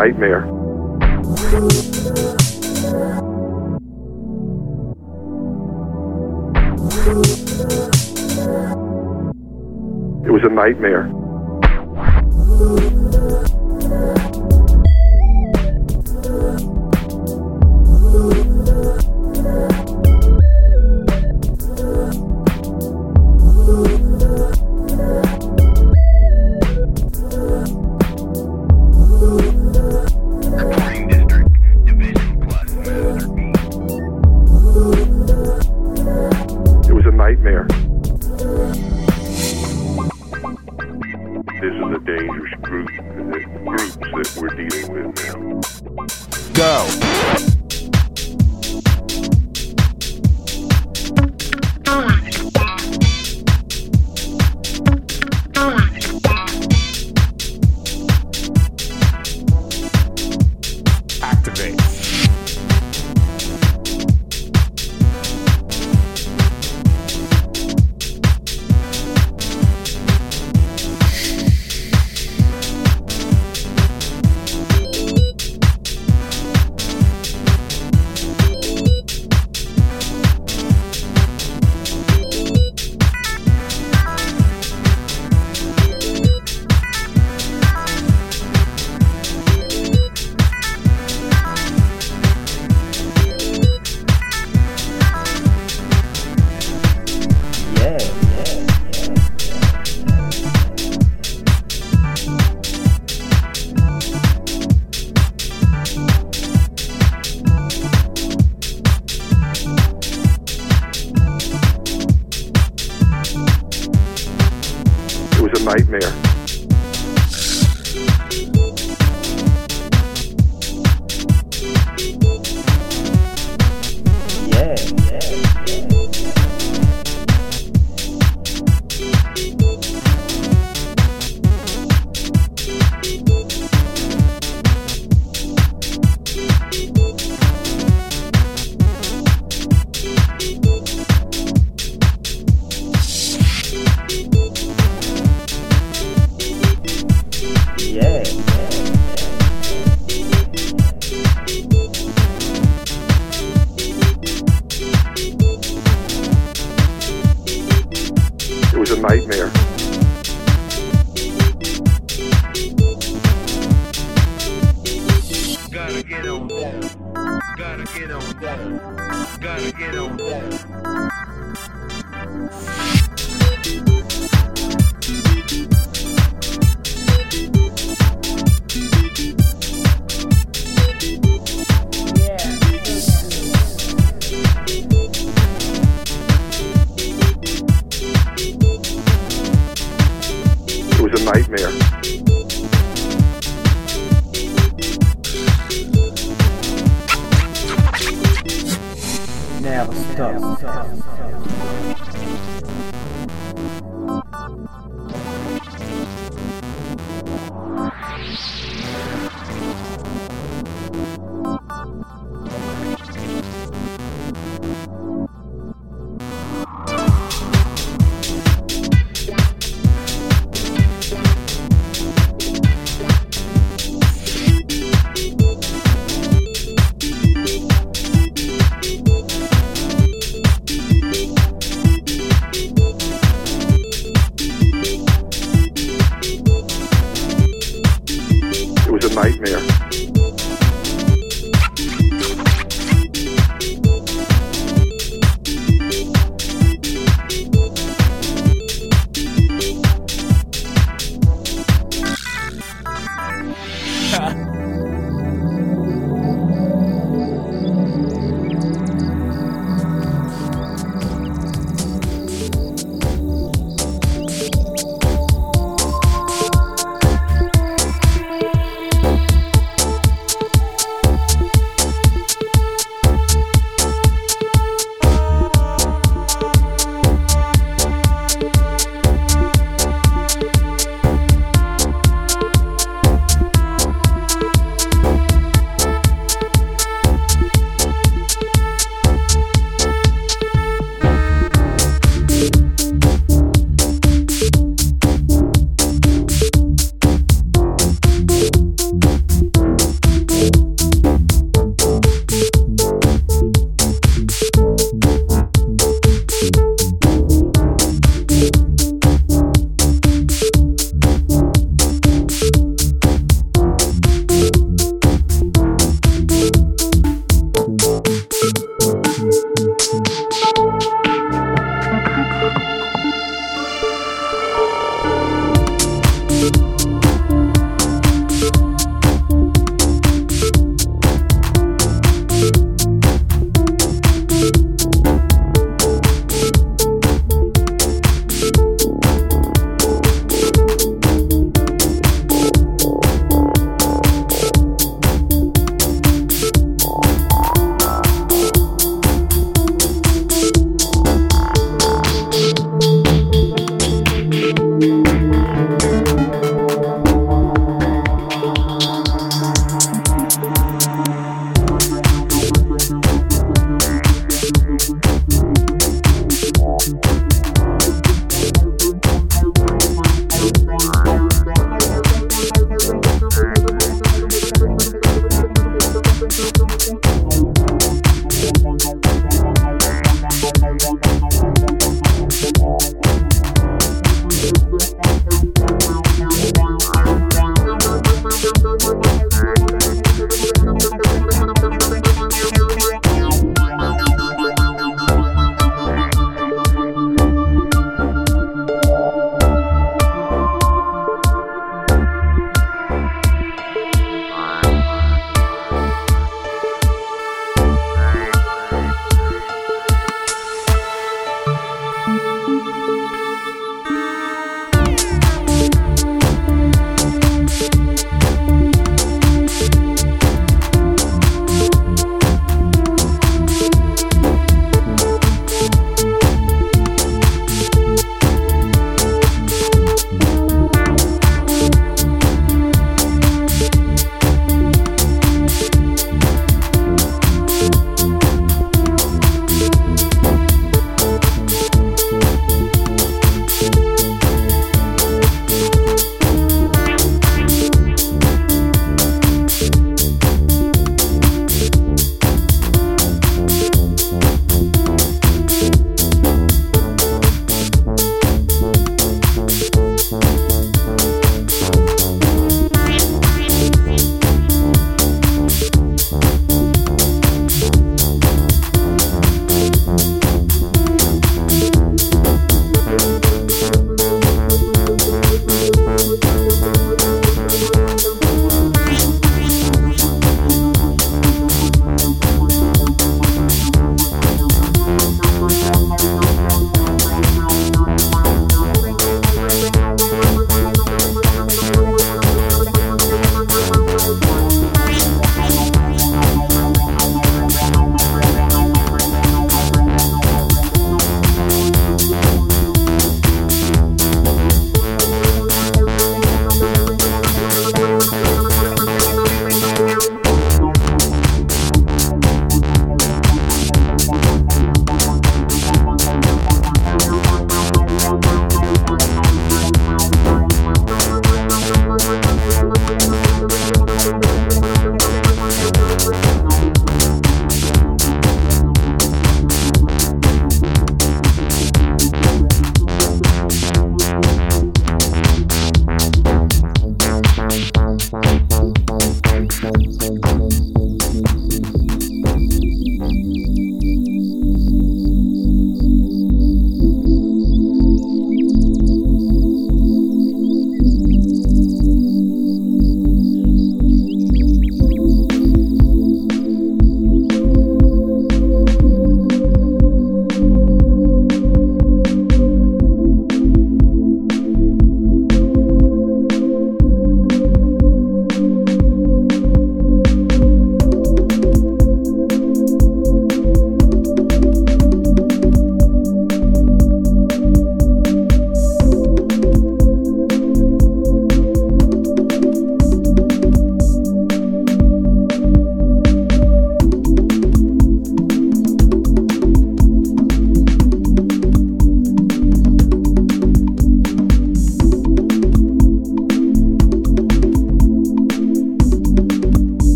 nightmare.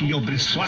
e obriçoar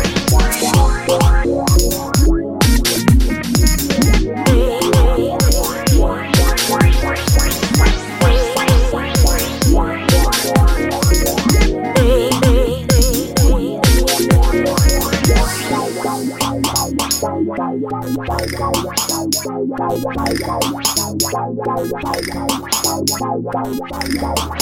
too fast start from the beginning. Thank you.